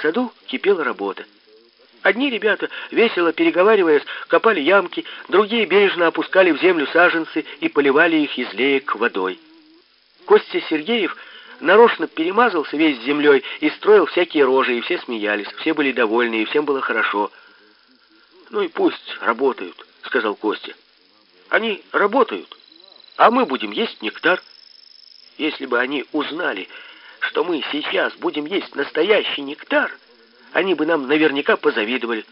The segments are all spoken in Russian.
В саду кипела работа. Одни ребята, весело переговариваясь, копали ямки, другие бережно опускали в землю саженцы и поливали их из леек водой. Костя Сергеев нарочно перемазался весь землей и строил всякие рожи, и все смеялись, все были довольны, и всем было хорошо. «Ну и пусть работают», — сказал Костя. «Они работают, а мы будем есть нектар. Если бы они узнали, что мы сейчас будем есть настоящий нектар, они бы нам наверняка позавидовали».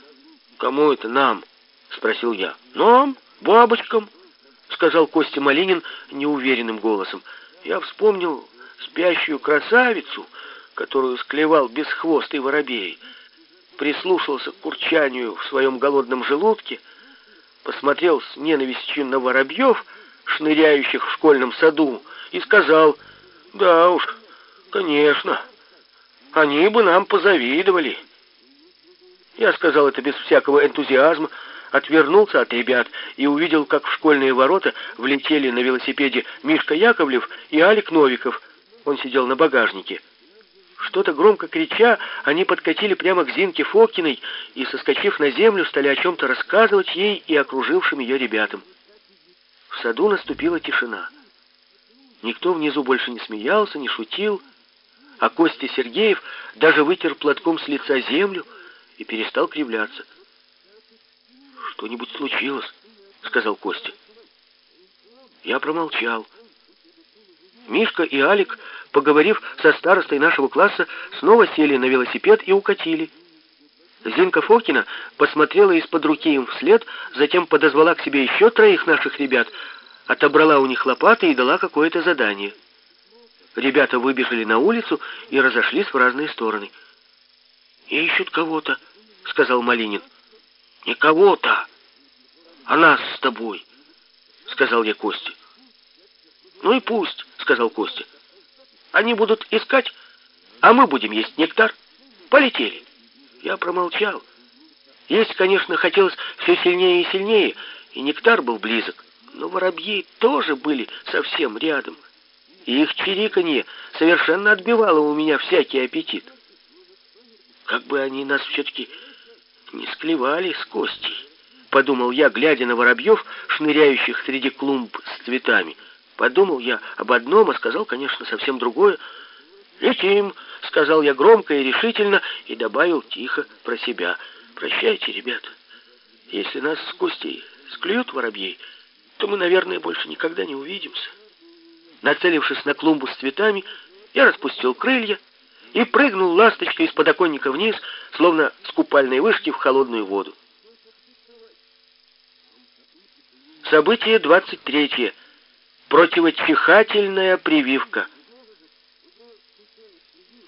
«Кому это нам?» — спросил я. «Нам, бабочкам», — сказал Костя Малинин неуверенным голосом. Я вспомнил спящую красавицу, которую склевал бесхвостый воробей, прислушался к курчанию в своем голодном желудке, посмотрел с ненавистью на воробьев, шныряющих в школьном саду, и сказал, «Да уж, конечно, они бы нам позавидовали». Я сказал это без всякого энтузиазма, отвернулся от ребят и увидел, как в школьные ворота влетели на велосипеде Мишка Яковлев и Алик Новиков. Он сидел на багажнике. Что-то громко крича, они подкатили прямо к Зинке Фокиной и, соскочив на землю, стали о чем-то рассказывать ей и окружившим ее ребятам. В саду наступила тишина. Никто внизу больше не смеялся, не шутил, а Костя Сергеев даже вытер платком с лица землю и перестал кривляться. «Что-нибудь случилось?» — сказал Костя. Я промолчал. Мишка и Алик, поговорив со старостой нашего класса, снова сели на велосипед и укатили. Зинка Фокина посмотрела из-под руки им вслед, затем подозвала к себе еще троих наших ребят, отобрала у них лопаты и дала какое-то задание. Ребята выбежали на улицу и разошлись в разные стороны. «Ищут кого-то», — сказал Малинин. «Не кого-то, а нас с тобой», — сказал я Косте. «Ну и пусть», — сказал Костя. «Они будут искать, а мы будем есть нектар. Полетели». Я промолчал. Есть, конечно, хотелось все сильнее и сильнее, и нектар был близок, но воробьи тоже были совсем рядом, и их чириканье совершенно отбивало у меня всякий аппетит. Как бы они нас все-таки не склевали с Костей, подумал я, глядя на воробьев, шныряющих среди клумб с цветами. Подумал я об одном, а сказал, конечно, совсем другое. «Летим», — сказал я громко и решительно, и добавил тихо про себя. «Прощайте, ребята. Если нас с Костей склюют воробьей, то мы, наверное, больше никогда не увидимся». Нацелившись на клумбу с цветами, я распустил крылья и прыгнул ласточкой из подоконника вниз, словно с купальной вышки в холодную воду. Событие 23. Противочихательная прививка.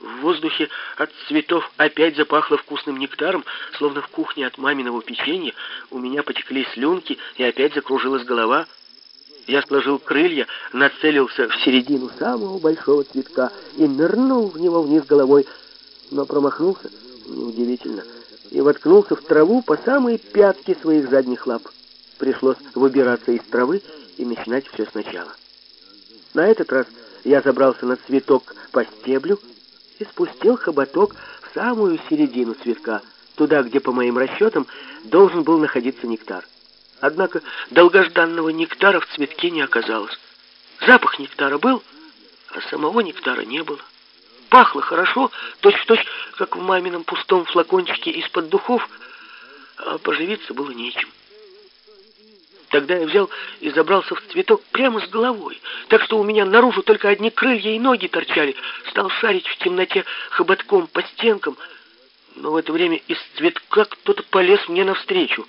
В воздухе от цветов опять запахло вкусным нектаром, словно в кухне от маминого печенья. У меня потекли слюнки, и опять закружилась голова. Я сложил крылья, нацелился в середину самого большого цветка и нырнул в него вниз головой, но промахнулся, неудивительно, и воткнулся в траву по самые пятки своих задних лап. Пришлось выбираться из травы и начинать все сначала. На этот раз я забрался на цветок по стеблю и спустил хоботок в самую середину цветка, туда, где, по моим расчетам, должен был находиться нектар. Однако долгожданного нектара в цветке не оказалось. Запах нектара был, а самого нектара не было. Пахло хорошо, точь-в-точь, -точь, как в мамином пустом флакончике из-под духов, а поживиться было нечем. Тогда я взял и забрался в цветок прямо с головой, так что у меня наружу только одни крылья и ноги торчали. Стал шарить в темноте хоботком по стенкам, но в это время из цветка кто-то полез мне навстречу.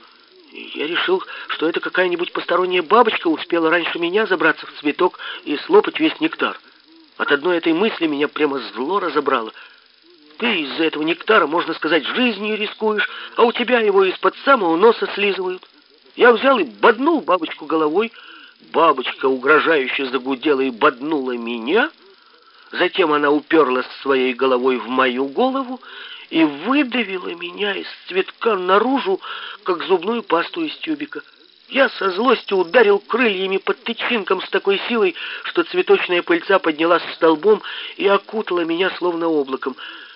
Я решил, что это какая-нибудь посторонняя бабочка успела раньше меня забраться в цветок и слопать весь нектар. От одной этой мысли меня прямо зло разобрало. Ты из-за этого нектара, можно сказать, жизнью рискуешь, а у тебя его из-под самого носа слизывают. Я взял и боднул бабочку головой. Бабочка угрожающе загудела и боднула меня. Затем она уперлась своей головой в мою голову и выдавила меня из цветка наружу, как зубную пасту из тюбика. Я со злостью ударил крыльями под тычинком с такой силой, что цветочная пыльца поднялась столбом и окутала меня словно облаком.